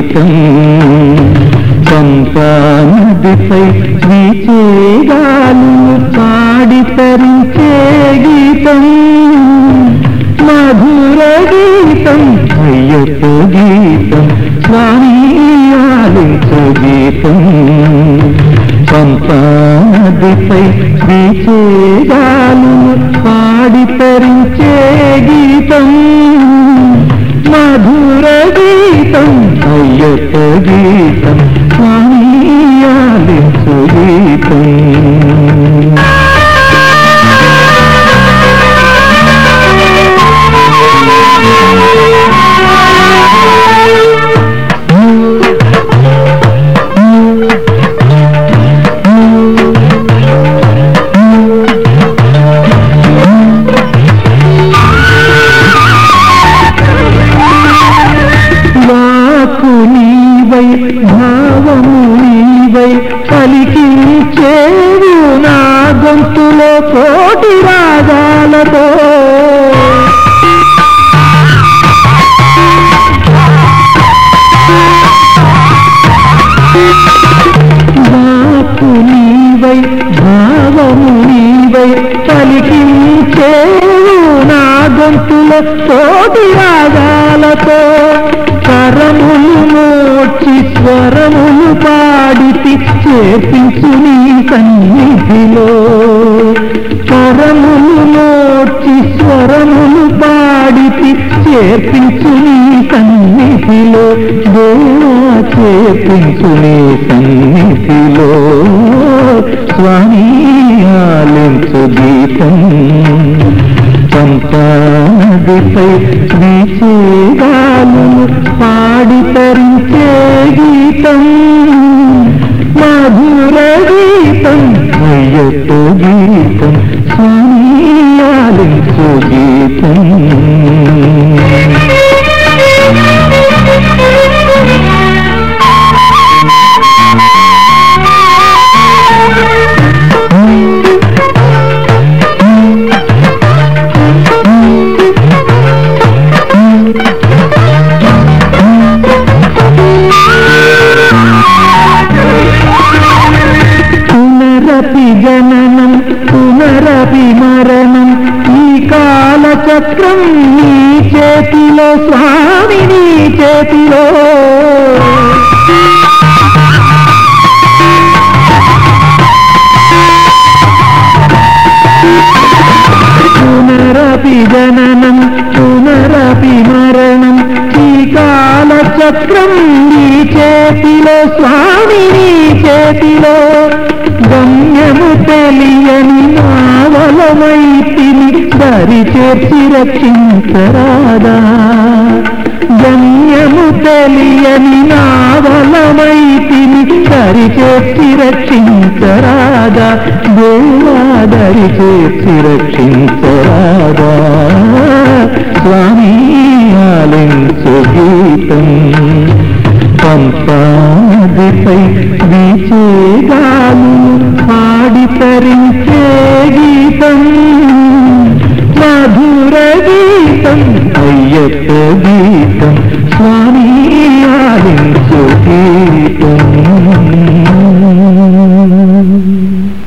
సంగీతం పంపా నదిపై వీచేగాలు పాడి తరించే గీతం. మధుర గీతం అయ్యప్ప గీతం స్వామి ఆలించు గీతం. పంపా నదిపై వీచేగాలు పాడి తరించే గీతం. మధుర గీతం అయ్యప్ప గీతం స్వామి ఆలించు గీతం. నీవై పలికించేవు నా గొంతులో కోటి రాగాలతో. వాకు నీవై భావము నీవై పలికించేవు నా గొంతుల కోటి రాగాలతో. కరములు మోర్చి స్వరములు పా చేపించు నీ సన్నిధిలో కరములు నోర్చి స్వరములు పాడితి చేర్పించు నీ సన్నిధిలో దేవా చేర్పించు నీ సన్నిధిలో స్వామి ఆలించు గీతం. పంపాదిపై వీచేగాలు పాడి పా గీతం చక్రం నీ చేతిలో స్వామి నీ చేతిలో. పునరపి జననం పునరపి మరణం ఈ కాల చక్రం నీ చేతిలో స్వామి నీ చేతిలో. గమ్యము తెలియని చేర్చి రక్షించరాదా? గణ్యము తెలియని నావలమైతిని సరి చేర్చి రక్షించరాదా? దేవాదరి చేర్చి రక్షించరాదా? స్వామి ఆలించు గీతం. పంపాదిపై వీచేగాలు పాడి గీతం స్వామి ఆలించు గీతం